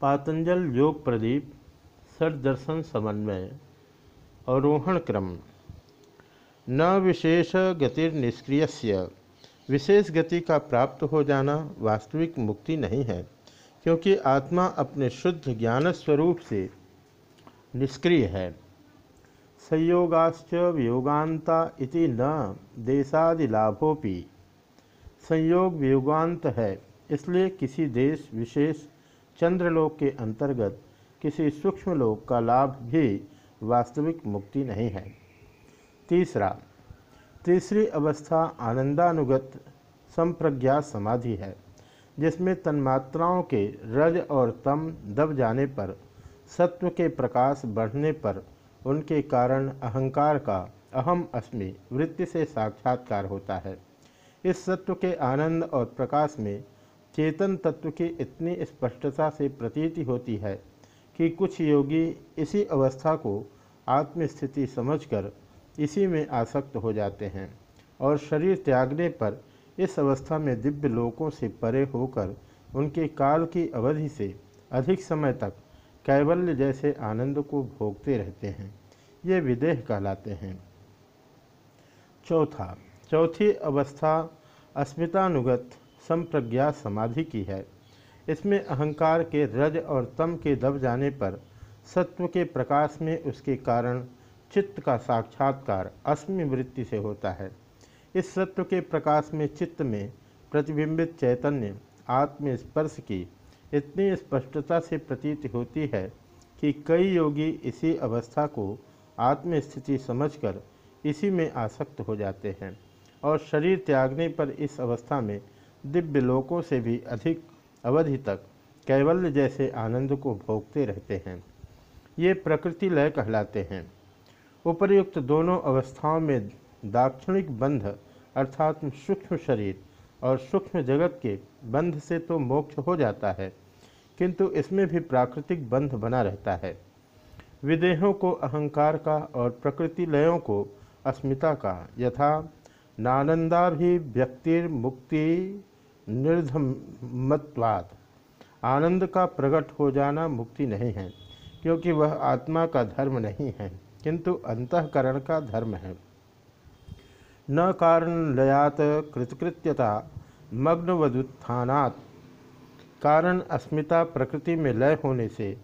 पातंजल योग प्रदीप दर्शन समन्वय अवरोहण क्रम। न विशेष गतिर्निष्क्रिय विशेष गति का प्राप्त हो जाना वास्तविक मुक्ति नहीं है, क्योंकि आत्मा अपने शुद्ध ज्ञान स्वरूप से निष्क्रिय है। संयोगाश्च वियोगांता इति न देशादिलाभोपि संयोग वियोगांत है, इसलिए किसी देश विशेष चंद्रलोक के अंतर्गत किसी सूक्ष्म लोक का लाभ भी वास्तविक मुक्ति नहीं है। तीसरा, तीसरी अवस्था आनंदानुगत संप्रज्ञा समाधि है, जिसमें तन्मात्राओं के रज और तम दब जाने पर, सत्व के प्रकाश बढ़ने पर, उनके कारण अहंकार का अहम अस्मि वृत्ति से साक्षात्कार होता है। इस सत्व के आनंद और प्रकाश में चेतन तत्व की इतनी स्पष्टता से प्रतीति होती है कि कुछ योगी इसी अवस्था को आत्मस्थिति समझकर इसी में आसक्त हो जाते हैं और शरीर त्यागने पर इस अवस्था में दिव्य लोकों से परे होकर उनके काल की अवधि से अधिक समय तक कैवल्य जैसे आनंद को भोगते रहते हैं। ये विदेह कहलाते हैं। चौथा, चौथी अवस्था अस्मितानुगत संप्रज्ञा समाधि की है। इसमें अहंकार के रज और तम के दब जाने पर, सत्व के प्रकाश में उसके कारण चित्त का साक्षात्कार अस्मि वृत्ति से होता है। इस सत्व के प्रकाश में चित्त में प्रतिबिंबित चैतन्य आत्मस्पर्श की इतनी स्पष्टता से प्रतीत होती है कि कई योगी इसी अवस्था को आत्मस्थिति समझकर इसी में आसक्त हो जाते हैं और शरीर त्यागने पर इस अवस्था में दिव्य लोकों से भी अधिक अवधि तक कैवल्य जैसे आनंद को भोगते रहते हैं। ये प्रकृति लय कहलाते हैं। उपर्युक्त दोनों अवस्थाओं में दाक्षिणिक बंध अर्थात सूक्ष्म शरीर और सूक्ष्म जगत के बंध से तो मोक्ष हो जाता है, किंतु इसमें भी प्राकृतिक बंध बना रहता है। विदेहों को अहंकार का और प्रकृति लयों को अस्मिता का यथा नानंदाभिव्यक्तिर्मुक्ति निर्धमत्वात् आनंद का प्रकट हो जाना मुक्ति नहीं है, क्योंकि वह आत्मा का धर्म नहीं है, किंतु अंतकरण का धर्म है। न कारण लयात कृतकृत्यता, मग्नवदुत्थानात्। कारण अस्मिता प्रकृति में लय होने से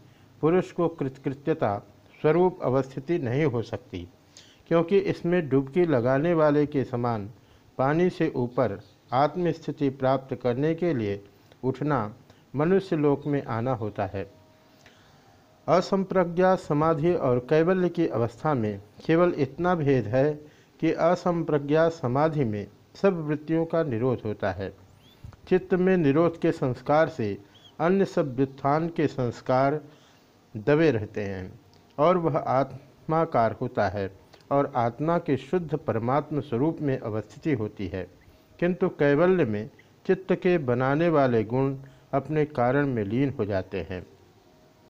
पुरुष को कृतकृत्यता, स्वरूप अवस्थिति नहीं हो सकती, क्योंकि इसमें डुबकी लगाने वाले के समान पानी से ऊपर आत्मस्थिति प्राप्त करने के लिए उठना मनुष्य लोक में आना होता है। असंप्रज्ञा, समाधि और कैवल्य की अवस्था में केवल इतना भेद है कि असंप्रज्ञा, समाधि में सब वृत्तियों का निरोध होता है। चित्त में निरोध के संस्कार से अन्य सब व्युत्थान के संस्कार दबे रहते हैं और वह आत्माकार होता है और आत्मा के शुद्ध परमात्म स्वरूप में अवस्थिति होती है। किंतु कैवल्य में चित्त के बनाने वाले गुण अपने कारण में लीन हो जाते हैं।